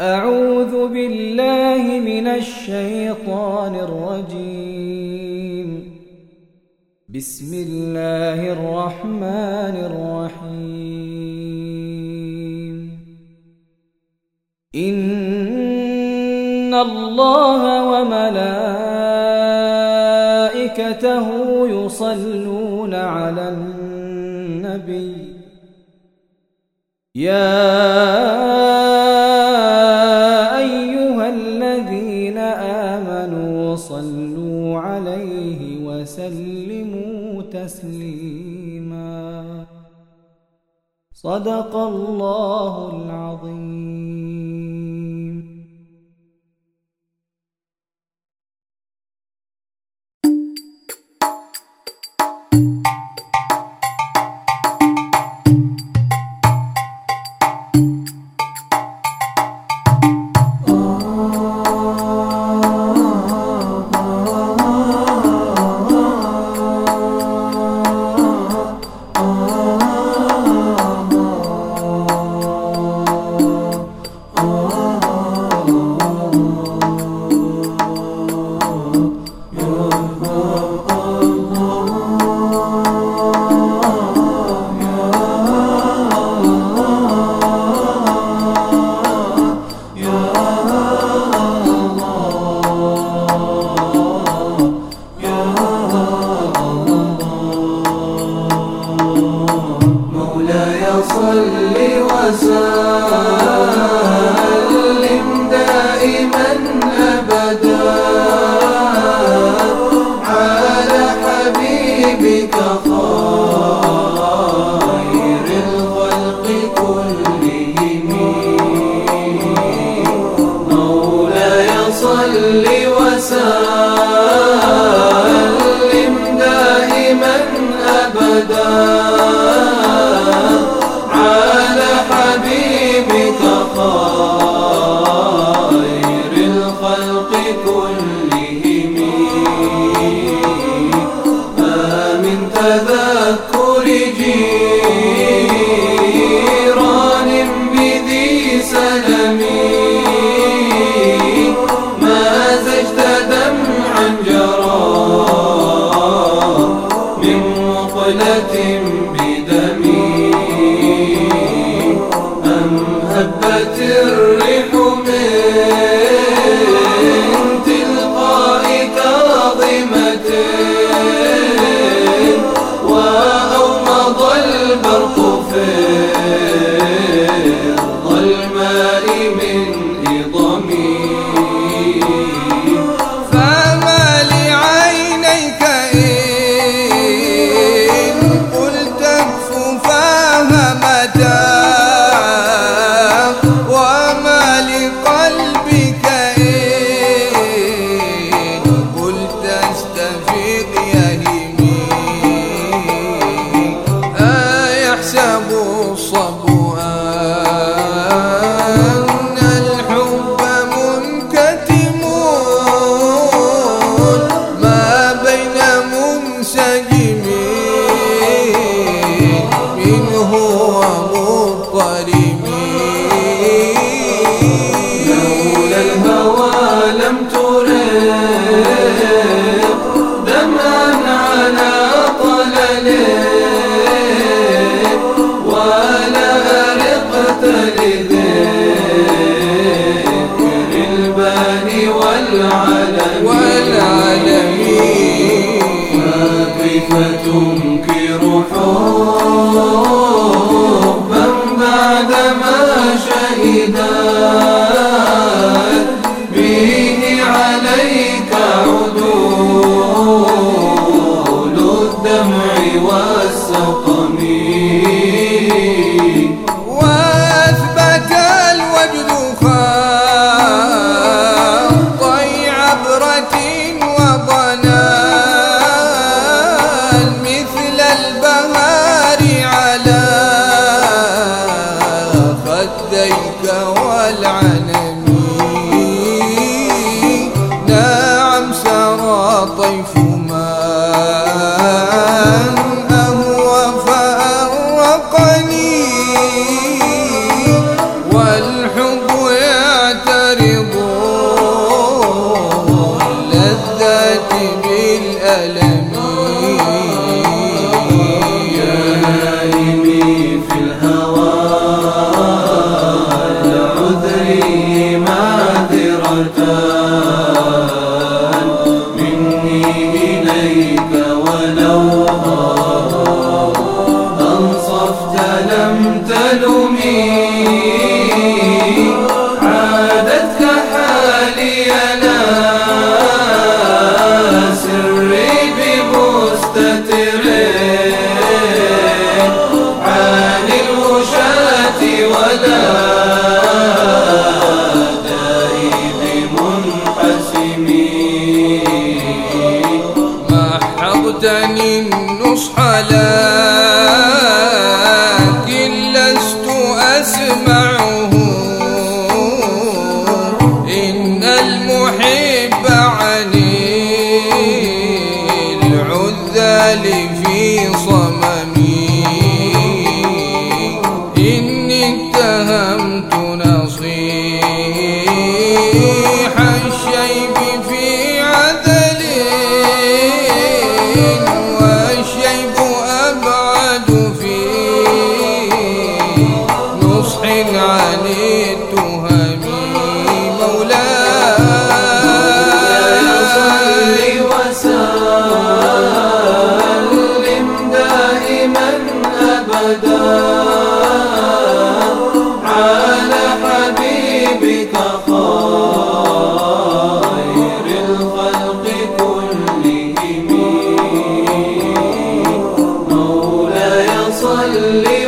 أعوذ بالله من الشيطان الرجيم. بسم الله الرحمن الرحيم. إن الله وملائكته يصلون على النبي. يا صلوا عليه وسلموا تسليما. صدق الله العظيم. صل وسلم. أرق والعالمين. فكيف تنكر حب Finally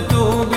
तो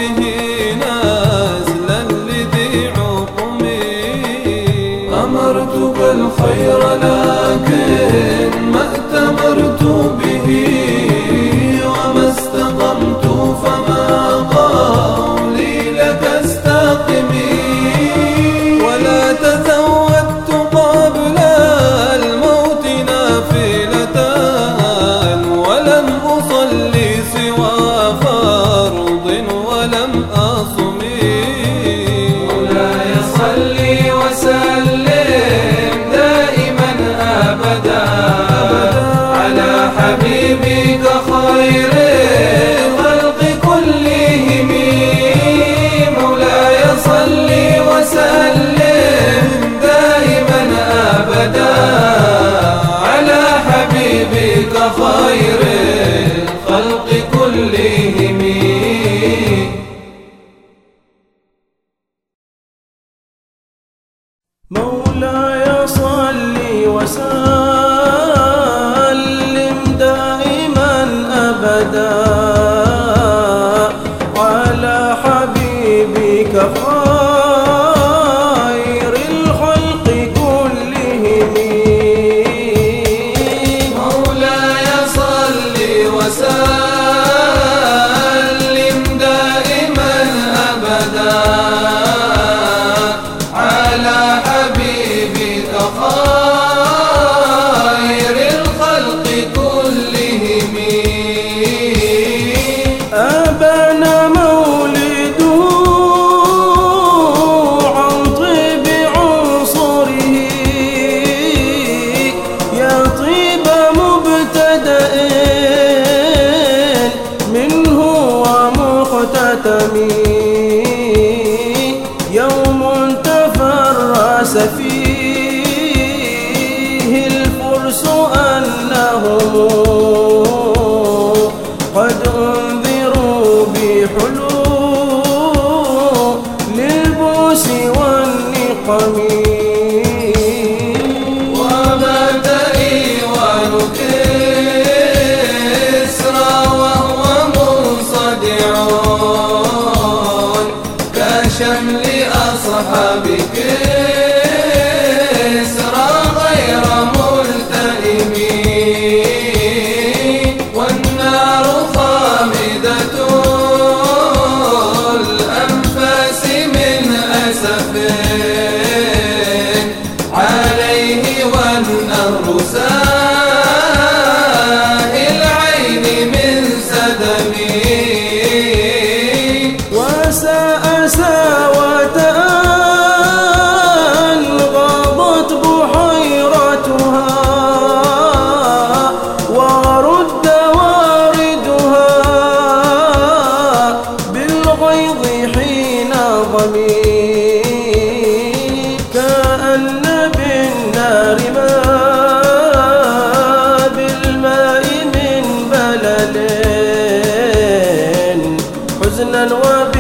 القميص ومات إيوان كسرى وهو منصدع كشمل أصحاب كسرى love. حسنا وبلا